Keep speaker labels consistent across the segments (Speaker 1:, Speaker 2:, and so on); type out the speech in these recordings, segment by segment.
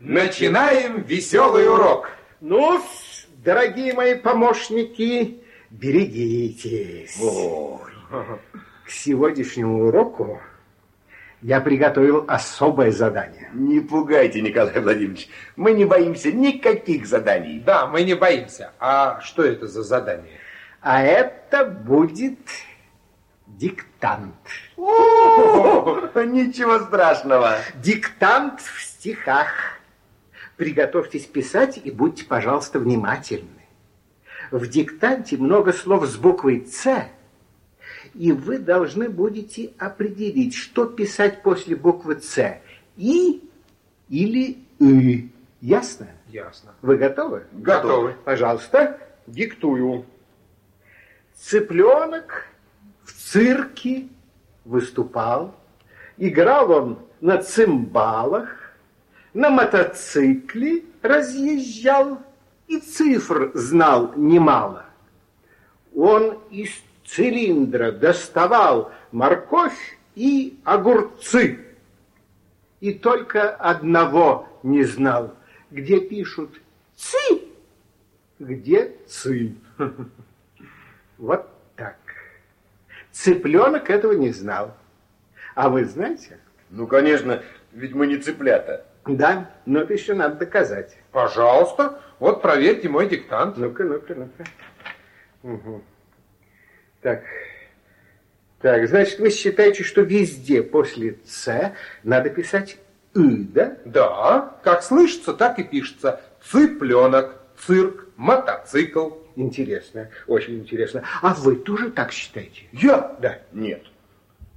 Speaker 1: Начинаем веселый урок.
Speaker 2: ну дорогие мои помощники, берегитесь.
Speaker 1: Ой.
Speaker 2: К сегодняшнему уроку я приготовил особое задание.
Speaker 1: Не пугайте, Николай Владимирович. Мы не боимся никаких заданий.
Speaker 3: Да, мы не боимся. А что это за задание?
Speaker 2: А это будет диктант.
Speaker 1: О, ничего страшного.
Speaker 2: Диктант в стихах. Приготовьтесь писать и будьте, пожалуйста, внимательны. В диктанте много слов с буквой «Ц», и вы должны будете определить, что писать после буквы «Ц». «И» или «ы». Ясно?
Speaker 3: Ясно.
Speaker 2: Вы готовы?
Speaker 3: Готовы.
Speaker 2: Пожалуйста, диктую. Цыпленок в цирке выступал. Играл он на цимбалах, на мотоцикле разъезжал и цифр знал немало. Он из цилиндра доставал морковь и огурцы. И только одного не знал, где пишут «ци», где «цы». Вот так. Цыпленок этого не знал. А вы знаете?
Speaker 1: Ну, конечно, ведь мы не цыплята.
Speaker 2: Да, но это еще надо доказать.
Speaker 3: Пожалуйста, вот проверьте мой диктант.
Speaker 2: Ну-ка, ну-ка, ну-ка. Угу. Так. Так, значит, вы считаете, что везде после «ц» надо писать «ы», да?
Speaker 3: Да, как слышится, так и пишется. Цыпленок, цирк, мотоцикл.
Speaker 2: Интересно, очень интересно. А вы тоже так считаете?
Speaker 1: Я?
Speaker 2: Да.
Speaker 1: Нет.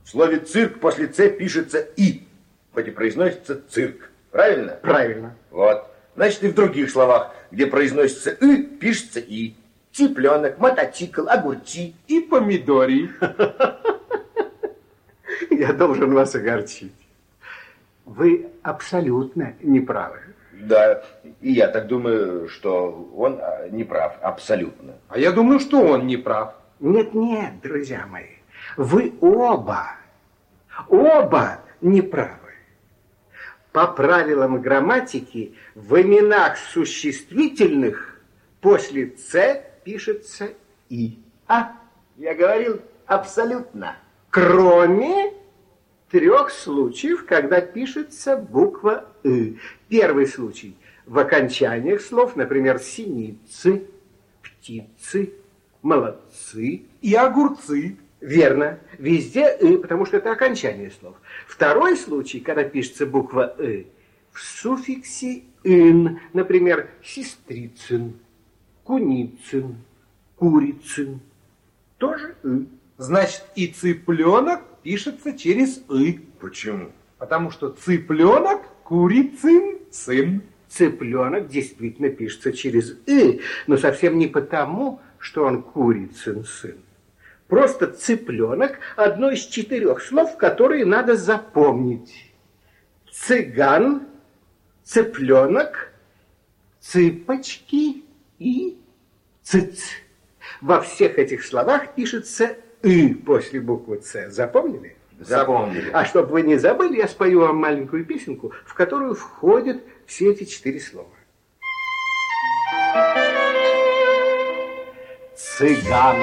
Speaker 1: В слове «цирк» после «ц» пишется «и», хоть и произносится «цирк». Правильно?
Speaker 2: Правильно.
Speaker 1: Вот. Значит, и в других словах, где произносится «ы», пишется «и». Цыпленок, мотоцикл, огурцы.
Speaker 3: И помидорий.
Speaker 2: Я должен вас огорчить. Вы абсолютно неправы.
Speaker 1: Да, и я так думаю, что он а, не прав, абсолютно.
Speaker 3: А я думаю, что он не прав.
Speaker 2: Нет-нет, друзья мои, вы оба, оба неправы. По правилам грамматики в именах существительных после «ц» пишется «и».
Speaker 1: А, я говорил абсолютно.
Speaker 2: Кроме трех случаев, когда пишется буква «ы». Первый случай в окончаниях слов, например, синицы, птицы, молодцы.
Speaker 3: И огурцы.
Speaker 2: Верно, везде «ы», потому что это окончание слов. Второй случай, когда пишется буква «ы», в суффиксе «ин», например, сестрицын, куницын, курицын, тоже «ы».
Speaker 3: Значит, и цыпленок пишется через «ы».
Speaker 1: Почему?
Speaker 3: Потому что цыпленок, курицын, сын.
Speaker 2: Цыпленок действительно пишется через «ы», но совсем не потому, что он курицын сын. Просто цыпленок – одно из четырех слов, которые надо запомнить. Цыган, цыпленок, цыпочки и цыц. Во всех этих словах пишется «ы» после буквы «ц». Запомнили?
Speaker 1: Запомнили.
Speaker 2: А чтобы вы не забыли, я спою вам маленькую песенку, в которую входят все эти четыре слова. Цыган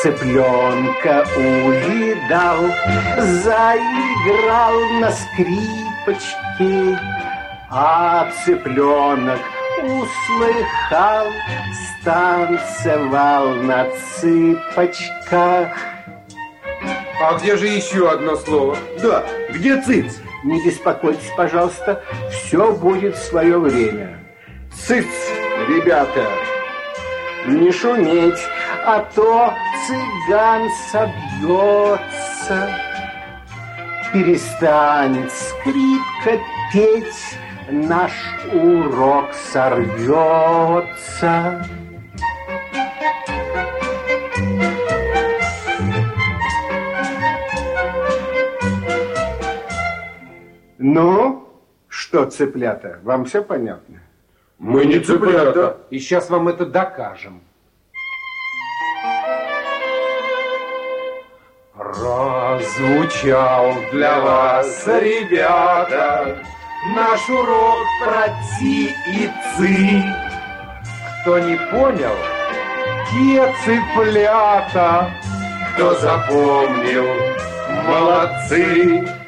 Speaker 2: цыпленка увидал, заиграл на скрипочке, а цыпленок услыхал, станцевал на цыпочках.
Speaker 3: А где же еще одно слово?
Speaker 1: Да, где цыц?
Speaker 2: Не беспокойтесь, пожалуйста, все будет в свое время. Цыц, ребята, не шуметь, а то цыган собьется. Перестанет скрипка петь, наш урок сорвется. Ну, что, цыплята, вам все понятно?
Speaker 3: Мы не цыплята. И сейчас вам это докажем. Разучал для вас, ребята, наш урок про ти и ци. Кто не понял,
Speaker 4: Те цыплята,
Speaker 3: кто запомнил, молодцы.